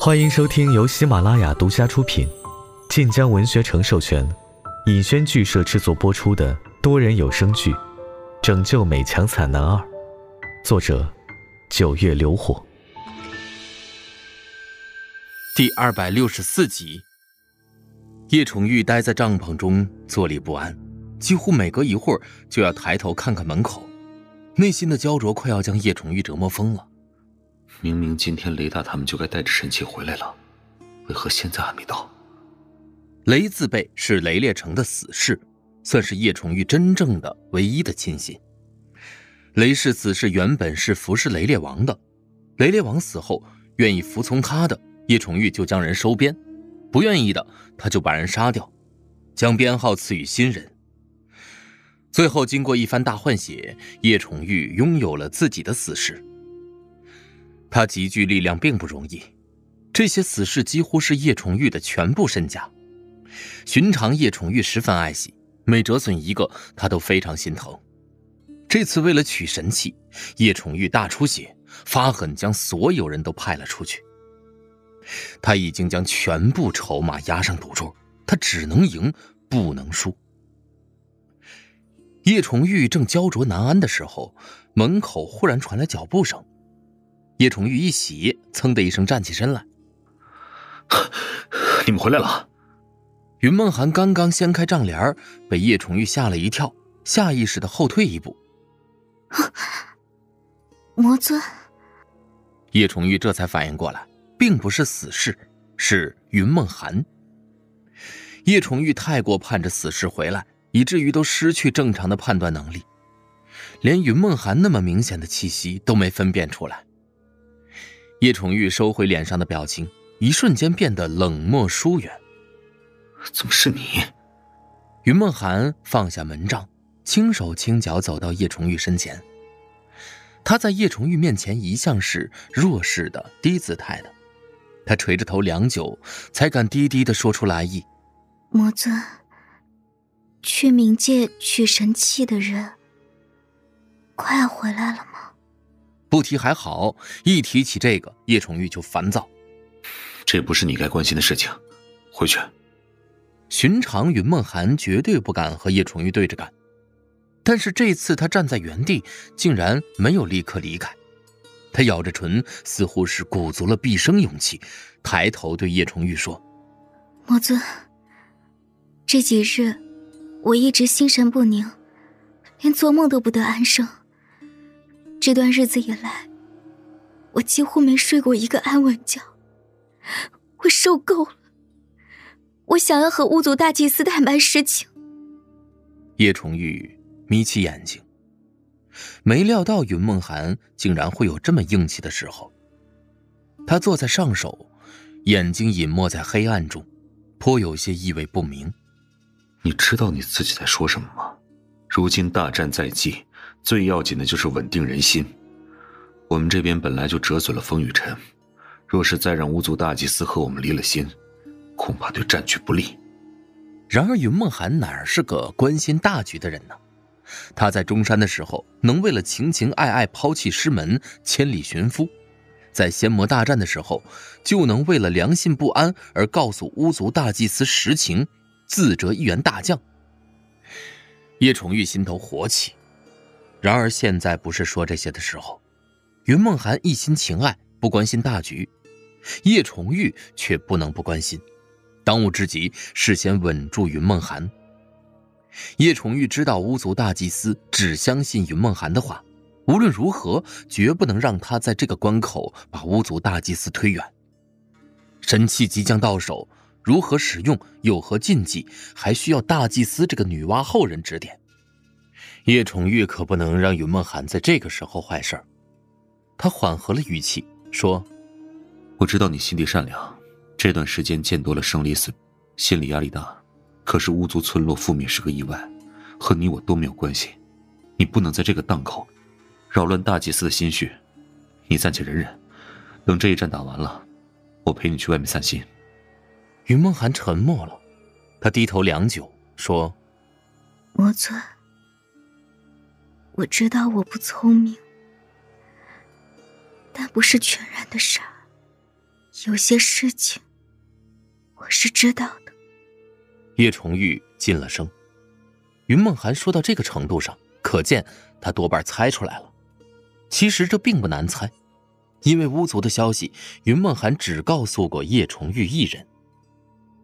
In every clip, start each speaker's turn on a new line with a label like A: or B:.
A: 欢迎收听由喜马拉雅独家出品、晋江文学城授权、尹轩剧社制作播出的多人有声剧《拯救美强惨男二》，作者：九月流火，
B: 第二百六十四集。叶崇玉待在帐篷中坐立不安，几乎每隔一会儿就要抬头看看门口，内心的焦灼快要将叶崇玉折磨疯了。
C: 明明今天雷大他们就该带着神器回来了，为何现在还没到？
B: 雷自备是雷烈成的死士，算是叶崇玉真正的唯一的亲信。雷氏死士原本是服侍雷烈王的，雷烈王死后，愿意服从他的叶崇玉就将人收编，不愿意的他就把人杀掉，将编号赐予新人。最后经过一番大换血，叶崇玉拥有了自己的死士。他集聚力量并不容易，这些死士几乎是叶崇玉的全部身家。寻常叶崇玉十分爱惜，每折损一个，他都非常心疼。这次为了取神器，叶崇玉大出血，发狠将所有人都派了出去。他已经将全部筹码压上赌桌，他只能赢，不能输。叶崇玉正焦灼难安的时候，门口忽然传来脚步声。叶崇玉一喜，噌的一声站起身来。
C: 你们回来了。
B: 云梦涵刚刚掀开帐帘，被叶崇玉吓了一跳，下意识的后退一步。
D: 魔尊。
B: 叶崇玉这才反应过来，并不是死士，是云梦涵。叶崇玉太过盼着死士回来，以至于都失去正常的判断能力，连云梦涵那么明显的气息都没分辨出来。叶宠玉收回脸上的表情，一瞬间变得冷漠疏远。
C: 怎么是你？
B: 云梦涵放下门帐，轻手轻脚走到叶崇玉身前。他在叶崇玉面前一向是弱势的、低姿态的。他垂着头良久，才敢低低的说出来意：“
D: 魔尊，去冥界取神器的人，快要回来了吗？”
B: 不提还好，一提起这个，叶崇玉就烦躁。
C: 这不是你该关心的事情，回去。
B: 寻常云梦涵绝对不敢和叶崇玉对着干，但是这次他站在原地，竟然没有立刻离开。他咬着唇，似乎是鼓足了毕生勇气，抬头对叶崇玉说：“
D: 魔尊，这几日我一直心神不宁，连做梦都不得安生。”这段日子以来，我几乎没睡过一个安稳觉。我受够了，我想要和巫族大祭司坦白实情。
B: 叶崇玉眯起眼睛，没料到云梦涵竟然会有这么硬气的时候。他坐在上首，眼睛隐没在黑暗中，颇有些意味不明。
C: 你知道你自己在说什么吗？如今大战在即。最要紧的就是稳定人心。我们这边本来就折损了风雨尘，若是再让巫族大祭司和我们离了心，恐怕对战局不利。
B: 然而云梦涵哪是个关心大局的人呢？他在中山的时候，能为了情情爱爱抛弃师门，千里寻夫；在仙魔大战的时候，就能为了良心不安而告诉巫族大祭司实情，自折一员大将。叶崇玉心头火起。然而现在不是说这些的时候，云梦涵一心情爱，不关心大局，叶崇玉却不能不关心。当务之急是先稳住云梦涵。叶崇玉知道巫族大祭司只相信云梦涵的话，无论如何绝不能让他在这个关口把巫族大祭司推远。神器即将到手，如何使用，有何禁忌，还需要大祭司这个女娲后人指点。叶崇玉可不能让云梦涵在这个时候坏事他缓和了语气说：“
C: 我知道你心地善良，这段时间见多了生离死，心理压力大。可是巫族村落覆灭是个意外，和你我都没有关系。你不能在这个档口扰乱大祭司的心绪。你暂且忍忍，等这一战打完了，我陪你去外面散心。”
B: 云梦涵沉默了，他低头良久说：“
D: 魔尊。”我知道我不聪明，但不是全然的傻。有些事情我是知道的。
B: 叶崇玉噤了声，云梦涵说到这个程度上，可见他多半猜出来了。其实这并不难猜，因为巫族的消息，云梦涵只告诉过叶崇玉一人。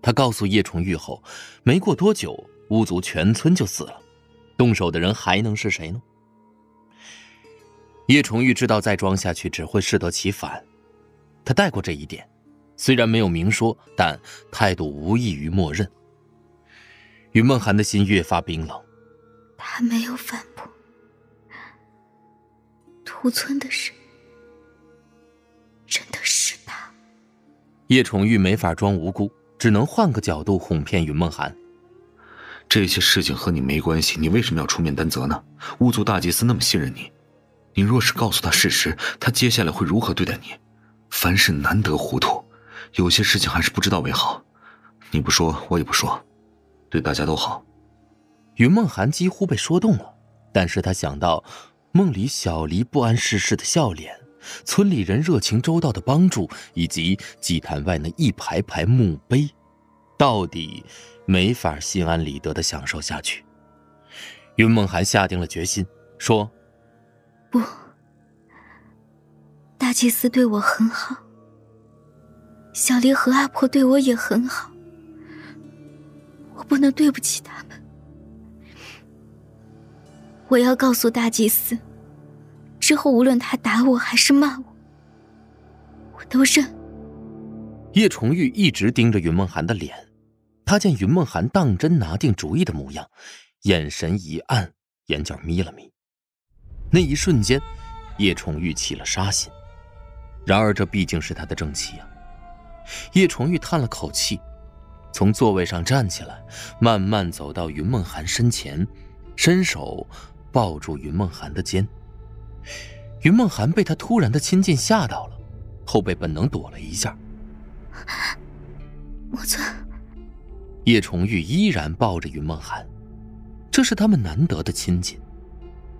B: 他告诉叶崇玉后，没过多久，巫族全村就死了，动手的人还能是谁呢？叶崇玉知道再装下去只会适得其反，他带过这一点，虽然没有明说，但态度无异于默认。云梦涵的心越发冰冷，
D: 他没有反驳。屠村的事，真的是他。
B: 叶崇玉没法装无辜，只能换个角度哄骗云梦涵。
C: 这些事情和你没关系，你为什么要出面担责呢？巫族大祭司那么信任你。你若是告诉他事实，他接下来会如何对待你？凡事难得糊涂，有些事情还是不知道为好。你不说，我也不说，对大家都好。
B: 云梦涵几乎被说动了，但是他想到梦里小黎不谙世事的笑脸，村里人热情周到的帮助，以及祭坛外那一排排墓碑，到底没法心安理得的享受下去。云梦涵下定了决心，说。
D: 不，大祭司对我很好，小离和阿婆对我也很好，我不能对不起他们。我要告诉大祭司，之后无论他打我还是骂我，我都认。
B: 叶崇玉一直盯着云梦涵的脸，他见云梦涵当真拿定主意的模样，眼神一暗，眼角眯了眯。那一瞬间，叶崇玉起了杀心。然而这毕竟是他的正妻啊！叶崇玉叹了口气，从座位上站起来，慢慢走到云梦涵身前，伸手抱住云梦涵的肩。云梦涵被他突然的亲近吓到了，后背本能躲了一下。
D: 莫尊，
B: 叶崇玉依然抱着云梦涵，这是他们难得的亲近。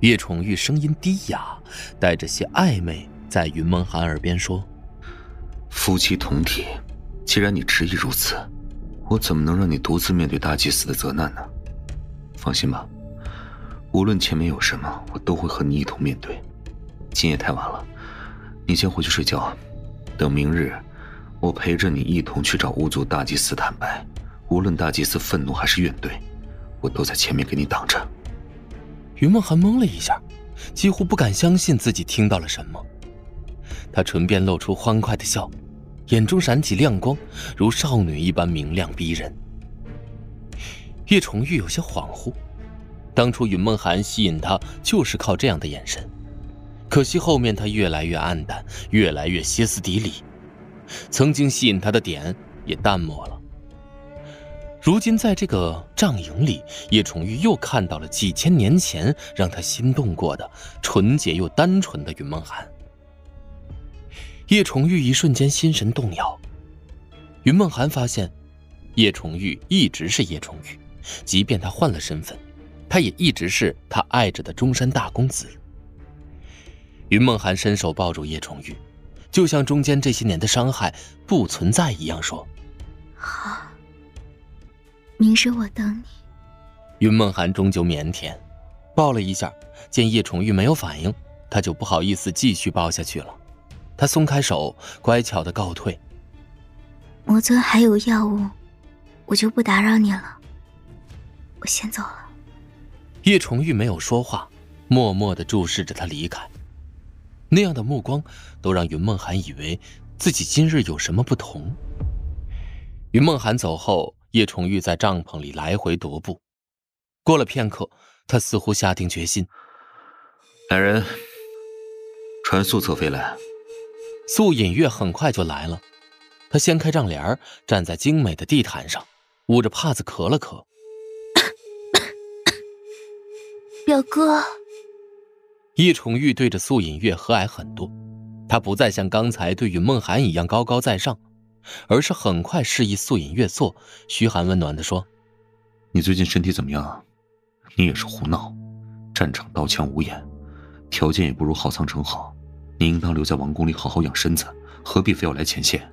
B: 叶宠玉声音低哑，带着些暧昧，在云梦涵耳边说：“
C: 夫妻同体，既然你执意如此，我怎么能让你独自面对大祭司的责难呢？放心吧，无论前面有什么，我都会和你一同面对。今夜太晚了，你先回去睡觉。等明日，我陪着你一同去找巫族大祭司坦白。无论大祭司愤怒还是怨怼，我都在前面给你挡着。”
B: 云梦涵懵了一下，几乎不敢相信自己听到了什么。她唇边露出欢快的笑，眼中闪起亮光，如少女一般明亮逼人。叶崇玉有些恍惚，当初云梦涵吸引他就是靠这样的眼神，可惜后面他越来越暗淡，越来越歇斯底里，曾经吸引他的点也淡漠了。如今，在这个帐营里，叶崇玉又看到了几千年前让他心动过的纯洁又单纯的云梦涵。叶崇玉一瞬间心神动摇。云梦涵发现，叶崇玉一直是叶崇玉，即便他换了身份，他也一直是他爱着的中山大公子。云梦涵伸手抱住叶崇玉，就像中间这些年的伤害不存在一样，说：“
D: 好。”明日我等你。
B: 云梦涵终究腼腆，抱了一下，见叶崇玉没有反应，他就不好意思继续抱下去了。他松开手，乖巧的告退。
D: 魔尊还有药物，我就不打扰你了。我先走了。
B: 叶崇玉没有说话，默默的注视着他离开。那样的目光，都让云梦涵以为自己今日有什么不同。云梦涵走后。叶崇玉在帐篷里来回踱步，过了片刻，他似乎下定决心。
C: 来人，传素侧妃来。
B: 素隐月很快就来了，他掀开帐帘，站在精美的地毯上，捂着帕子咳了咳。
D: 表哥。
B: 叶崇玉对着素隐月和蔼很多，他不再像刚才对云梦涵一样高高在上。而是很快示意素隐月坐，嘘寒问暖的说：“
C: 你最近身体怎么样？你也是胡闹，战场刀枪无眼，条件也不如郝苍城好。你应当留在王宫里好好养身子，何必非要来前线？”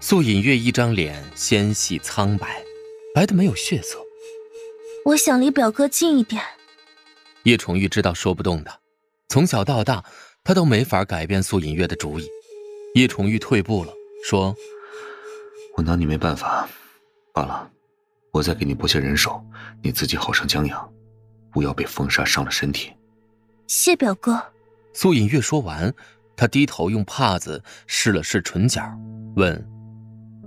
B: 素隐月一张脸纤细苍白，白的没有血色。
E: 我想离表哥近一点。
B: 叶崇玉知道说不动的，从小到大他都没法改变素隐月的主意。叶崇玉退步了，说：“
C: 我拿你没办法，罢了，我再给你拨些人手，你自己好生将养，不要被风沙伤了身体。”
E: 谢表哥。
B: 素隐月说完，他低头用帕子试了试唇角，问。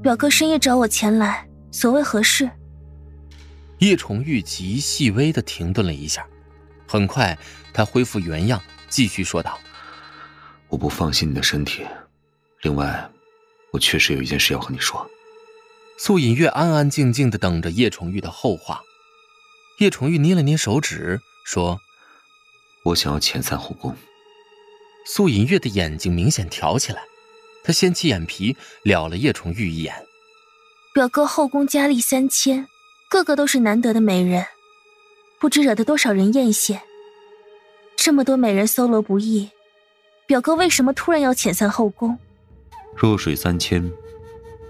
E: 表哥深夜找我前来，所谓何事？
B: 叶崇玉极细微的停顿了一下，很快他恢复原样，继续说道：“
C: 我不放心你的身体，另外，我确实有一件事要和你说。”
B: 素隐月安安静静的等着叶崇玉的后话。叶崇玉捏了捏手指，说：“
C: 我想要遣散后宫。”
B: 素隐月的眼睛明显挑起来。她掀起眼皮，了了叶崇玉一眼。
E: 表哥后宫佳丽三千，个个都是难得的美人，不知惹得多少人艳羡。这么多美人搜罗不易，表哥为什么突然要遣散后宫？
C: 弱水三千，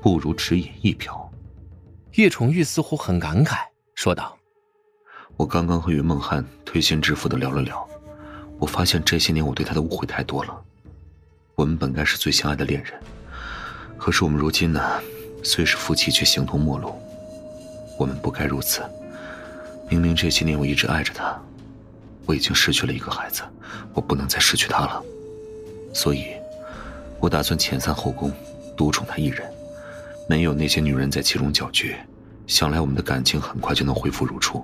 C: 不如只饮一瓢。
B: 叶崇玉似乎很感慨，说道：“
C: 我刚刚和云梦汉推心置腹的聊了聊，我发现这些年我对他的误会太多了。”我们本该是最相爱的恋人，可是我们如今呢，虽是夫妻，却形同陌路。我们不该如此。明明这些年我一直爱着他，我已经失去了一个孩子，我不能再失去他了。所以，我打算遣散后宫，独宠他一人，没有那些女人在其中搅局，想来我们的感情很快就能恢复如初。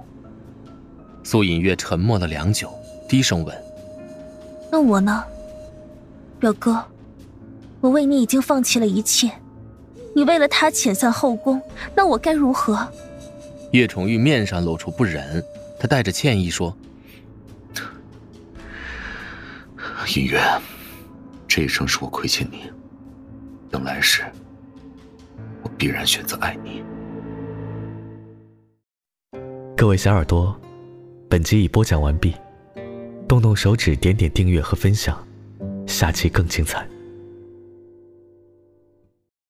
B: 苏隐月沉默了良久，低声问：“
E: 那我呢？”表哥，我为你已经放弃了一切，你为了他遣散后宫，那我该如何？
B: 叶崇玉面上露出不忍，他带着歉意说：“
C: 隐月，这一生是我亏欠你，等来世，我必然选择爱你。”
A: 各位小耳朵，本集已播讲完毕，动动手指，点点订阅和分享。下期更精彩。